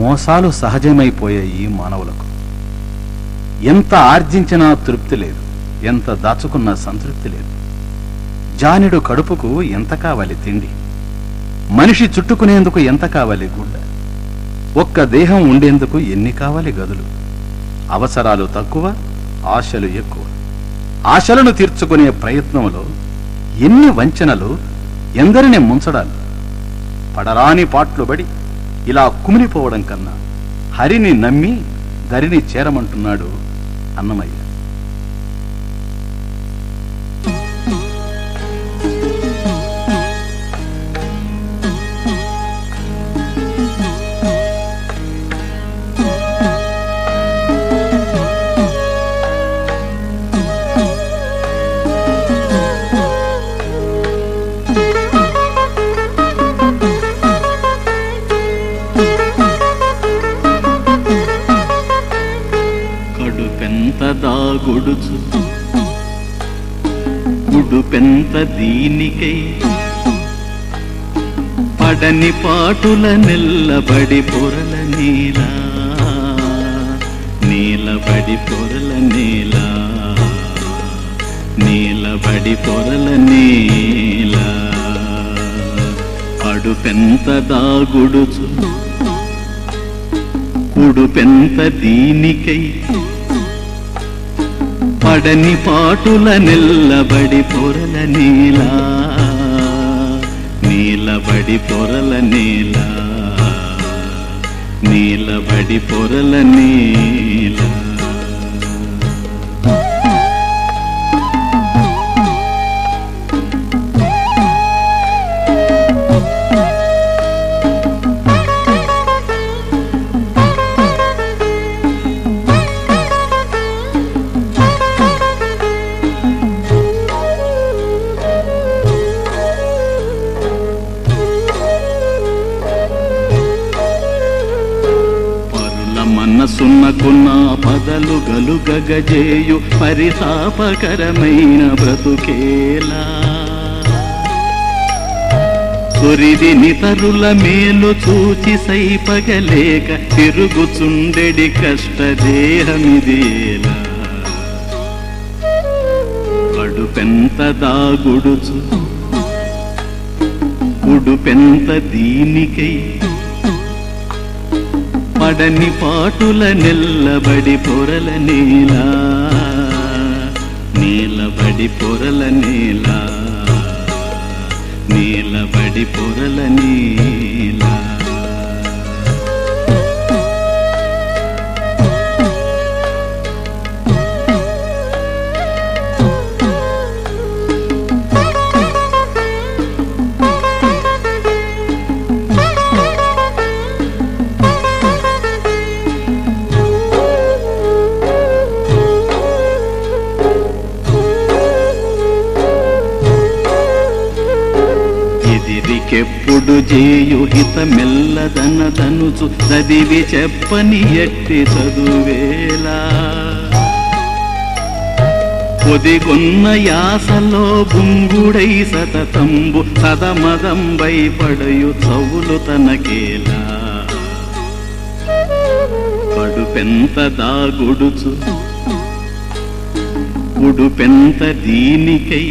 మోసాలు సహజమైపోయాయి మానవులకు. ఎంత ఆర్జించినా తృప్తి లేదు ఎంత దాచుకున్నా సంతృప్తి లేదు. జానుడు కడుపుకు ఎంత కావాలి తిండి? మనిషి చుట్టుకునేందుకు ఎంత కావాలి గుడ్డ? ఒక్క దేహం ఉండేందుకు ఎన్ని కావాలి గదులు? అవసరాలు తక్కువ ఆశలు ఎక్కువ. ఆశలను తీర్చుకునే ప్రయత్నంలో ఎన్ని వంచనలు ఎందరిని ముంచడాలు? పడరాని పాట్లుబడి ఇలా కుమిలిపోవడం కన్నా హరిని నమ్మి దరిని చేరమంటున్నాడు అన్నమయ్య. కడుపెంత దాగుడుచు. ఉడుపెంత దీనికై. పడని పాటుల నిల్లబడి పొరల నీలా. నీలబడి పొరల నీలా. నీలబడి పొరల నీలా. అడుపెంత దాగుడుచు. ఉడుపెంత దీనికై. పడని పాటుల నిల్లబడి పొరల నీలా. నీలబడి పొరల నీలా. నీలబడి పొరల నీలా. మనసున్నకున్న పదలు గలుగగజేయు పరితాపకరమైన బ్రతుకేలా. కొరిది నితరుల మేలు చూచి సైపగలేక తిరుగుచుండెడి కష్టదేహమిదేలా. కడుపెంత దాగుడుచు ఉడుపెంత దీనికై పాడని పాటుల నిల్లబడి పొరల నీలా. నీలబడి పొరల నీలా. నీలబడి పొరల నీ ఎప్పుడు జేయుహిత హిత మెల్లదనదనుచు చదివి చెప్పని ఎట్టి చదువేలా పొదిగొన్న యాసలో బుంగుడై సతతంబు సదమదంబై పడయు చవులు తనకేలా కడుపెంత దాగుడుచు ఉడుపెంత దీనికై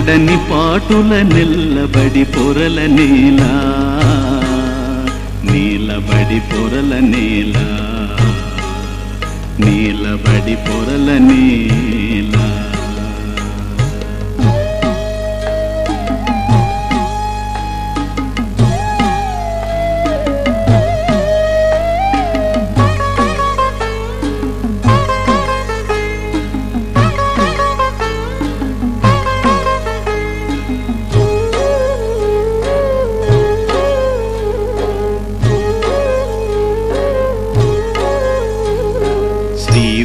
పాడని పాటుల నిల్లబడి పొరల నీలా నీలబడి పొరల నీలా నీలబడి పొరల నీలా.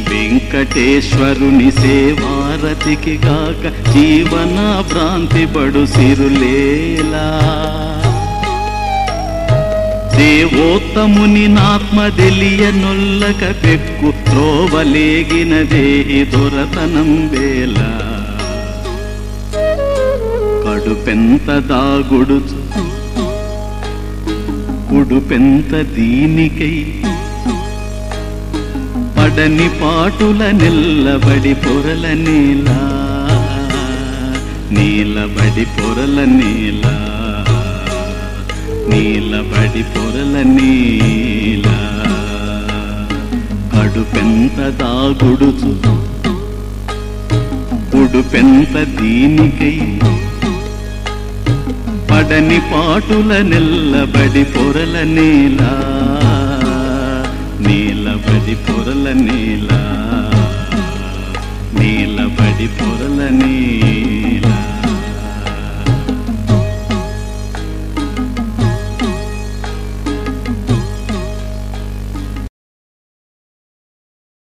వెంకటేశ్వరుని సేవారతికి గాక జీవన భ్రాంతి పడు సిరులేలా దేవోత్తముని నాత్మదెలియ నొల్లక పెక్కు త్రోవలేగిన దేహి దొరతనం వేళ. కడుపెంత దాగుడుచు కుడుపెంత దీనికై పడని పాటుల నిల్లబడి పొరల నీలా. నీలబడి పొరల నీలా. నీలబడి పొరల నీలా. కడుపెంత దాగుడుచు. ఉడుపెంత దీనికై. పడని పాటుల నిల్లబడి పొరల నీలా. నీలబడి పొరల నీల నీలబడి పొరల నీల.